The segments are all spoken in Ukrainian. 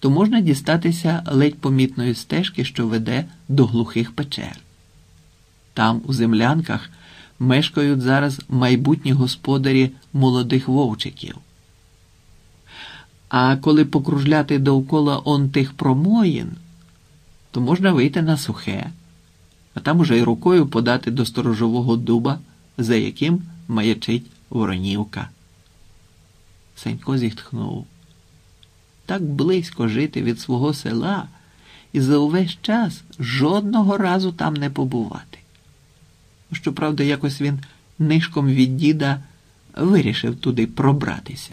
то можна дістатися ледь помітної стежки, що веде до глухих печер. Там, у землянках, мешкають зараз майбутні господарі молодих вовчиків. А коли покружляти довкола он тих промоїн, то можна вийти на сухе, а там уже й рукою подати до сторожового дуба, за яким маячить воронівка. Сенько зітхнув. Так близько жити від свого села і за увесь час жодного разу там не побувати. Щоправда, якось він нишком від діда вирішив туди пробратися.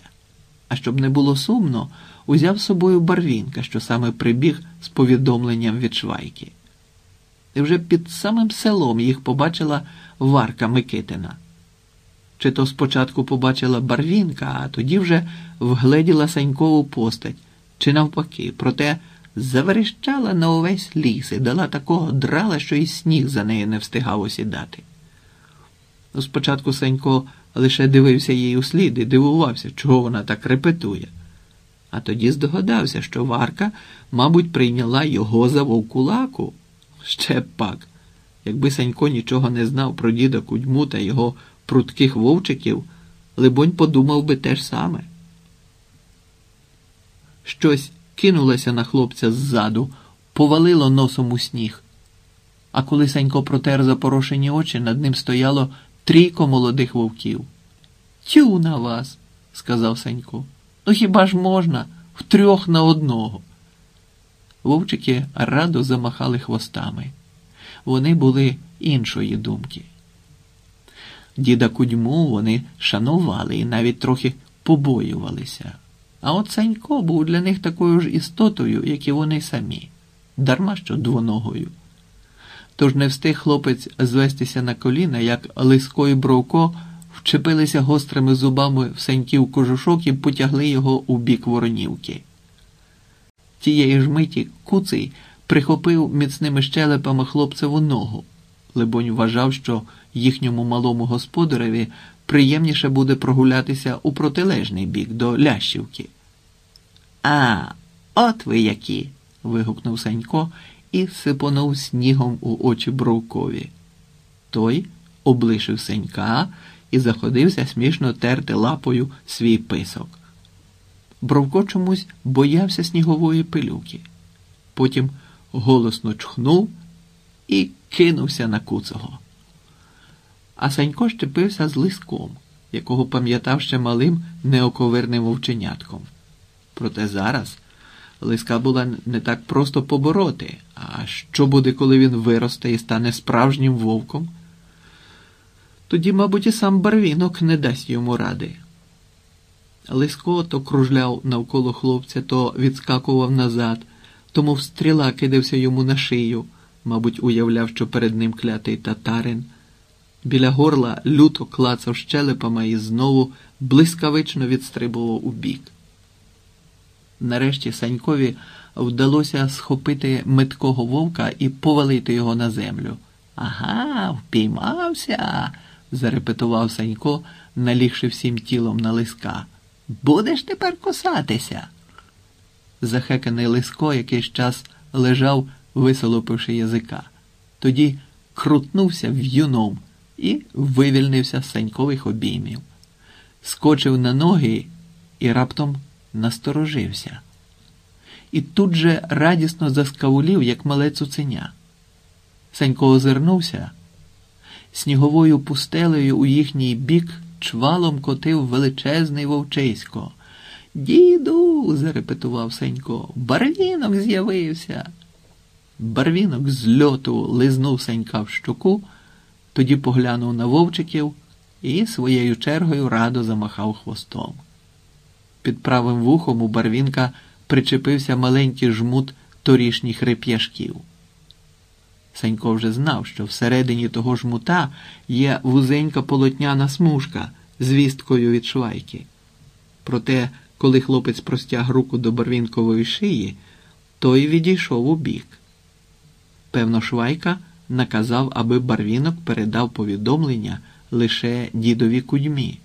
А щоб не було сумно, узяв з собою барвінка, що саме прибіг з повідомленням від Швайки. І вже під самим селом їх побачила Варка Микитина. Чи то спочатку побачила барвінка, а тоді вже вгледіла Санькову постать, чи навпаки, проте заверещала на увесь ліс і дала такого драла, що і сніг за нею не встигав осідати. Спочатку Санько лише дивився їй у слід і дивувався, чого вона так репетує. А тоді здогадався, що Варка, мабуть, прийняла його за вовкулаку. Ще пак. Якби Санько нічого не знав про діда Кудьму та його прутких вовчиків, либонь подумав би те ж саме. Щось кинулося на хлопця ззаду, повалило носом у сніг. А коли Санько протер запорошені очі, над ним стояло трійко молодих вовків. Тю на вас, сказав Санько. Ну хіба ж можна втрьох на одного? Вовчики радо замахали хвостами. Вони були іншої думки. Діда Кудьму вони шанували і навіть трохи побоювалися. А от Санько був для них такою ж істотою, як і вони самі, дарма що двоногою. Тож не встиг хлопець звестися на коліна, як Лиско і Бровко вчепилися гострими зубами в Саньків кожушок і потягли його у бік воронівки. Тієї ж миті куций прихопив міцними щелепами хлопцеву ногу, либонь вважав, що їхньому малому господареві приємніше буде прогулятися у протилежний бік до Лящівки. А, от ви які. вигукнув Санько і сипонув снігом у очі Бровкові. Той облишив Сенька і заходився смішно терти лапою свій писок. Бровко чомусь боявся снігової пилюки. Потім голосно чхнув і кинувся на куцого. А Санько щепився з лиском, якого пам'ятав ще малим неоковирним вовченятком. Проте зараз лиска була не так просто побороти. А що буде, коли він виросте і стане справжнім вовком? Тоді, мабуть, і сам барвінок не дасть йому ради. Лиско то кружляв навколо хлопця, то відскакував назад, тому стріла кидався йому на шию, мабуть, уявляв, що перед ним клятий татарин. Біля горла люто клацав щелепами і знову блискавично відстрибував у бік. Нарешті Санькові вдалося схопити меткого вовка і повалити його на землю. Ага, впіймався, зарепетував Санько, налігши всім тілом на лиска. Будеш тепер кусатися. Захеканий лиско якийсь час лежав, висолопивши язика. Тоді крутнувся в'юном і вивільнився з санькових обіймів, скочив на ноги і раптом насторожився. І тут же радісно заскавулів, як мале цуценя. Санько озирнувся, сніговою пустелею у їхній бік чвалом котив величезний вовчисько. Діду, зарепетував Сенько, барвінок з'явився. Барвінок з льоту лизнув Сенька в щоку, тоді поглянув на вовчиків і своєю чергою радо замахав хвостом. Під правим вухом у барвінка причепився маленький жмут торішніх реп'яшків. Сенько вже знав, що всередині того жмута є вузенька полотняна смужка з вісткою від швайки. Проте, коли хлопець простяг руку до барвінкової шиї, той відійшов у бік. Певно, швайка наказав, аби барвінок передав повідомлення лише дідові кудьмі.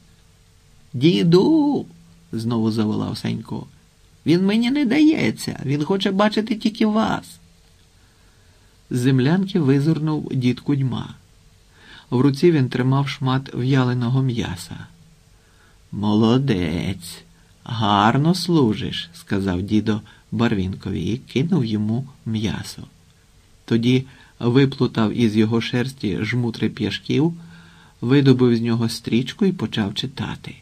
Діду. Знову заволав Сенько. Він мені не дається, він хоче бачити тільки вас. З землянки визирнув дід кудьма. В руці він тримав шмат в'яленого м'яса. Молодець, гарно служиш, сказав дідо Барвінкові і кинув йому м'ясо. Тоді виплутав із його шерсті жмутри п'яшків, видобив з нього стрічку і почав читати.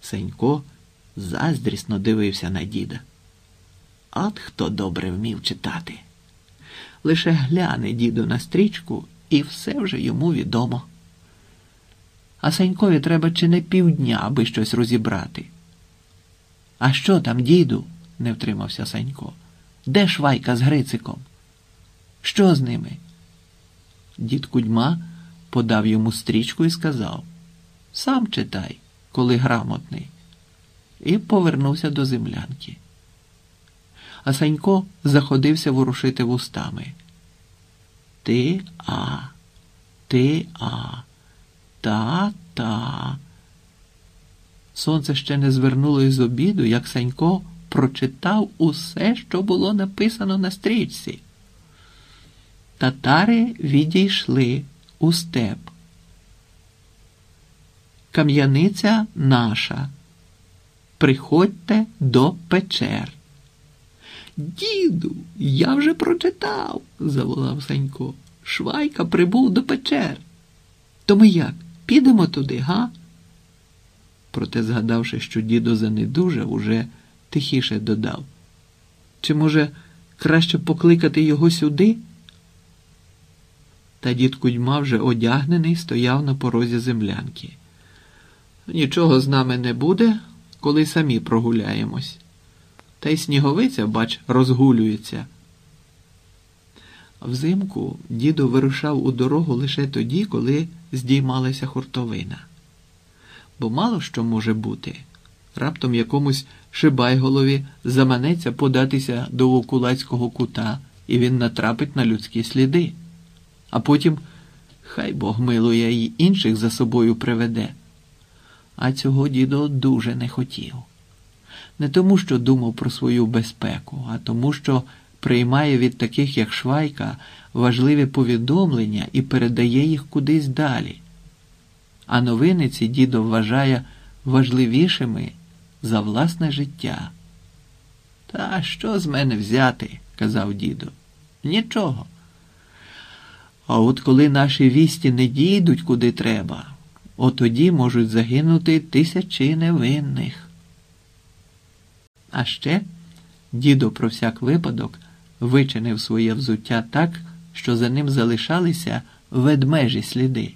Сенько заздрісно дивився на діда. От хто добре вмів читати. Лише гляне діду на стрічку, і все вже йому відомо. А Санькові треба чи не півдня, аби щось розібрати. А що там, діду? не втримався Санько. Де швайка з Грициком? Що з ними? Дід Кудьма подав йому стрічку і сказав Сам читай, коли грамотний. І повернувся до землянки. А Санько заходився ворушити вустами. Ти а, ти а, та та. Сонце ще не звернуло із обіду, як Санько прочитав усе, що було написано на стрічці. Татари відійшли у степ. Кам'яниця наша. Приходьте до печер. Діду, я вже прочитав, заволав Санько. Швайка прибув до печер. То ми як? Підемо туди, га? Проте, згадавши, що дідо занедужав, уже тихіше додав. Чи, може, краще покликати його сюди? Та дід Кудьма вже одягнений стояв на порозі землянки. Нічого з нами не буде, коли самі прогуляємось. Та й сніговиця, бач, розгулюється. Взимку дідо вирушав у дорогу лише тоді, коли здіймалася хуртовина. Бо мало що може бути. Раптом якомусь шибайголові заманеться податися до Вовкулацького кута, і він натрапить на людські сліди. А потім, хай Бог милує й інших за собою приведе. А цього дідо дуже не хотів. Не тому, що думав про свою безпеку, а тому, що приймає від таких, як Швайка, важливі повідомлення і передає їх кудись далі. А новини ці дідо вважає важливішими за власне життя. Та що з мене взяти? казав дідо. Нічого. А от коли наші вісті не дійдуть куди треба, от тоді можуть загинути тисячі невинних. А ще дідо про всяк випадок вичинив своє взуття так, що за ним залишалися ведмежі сліди.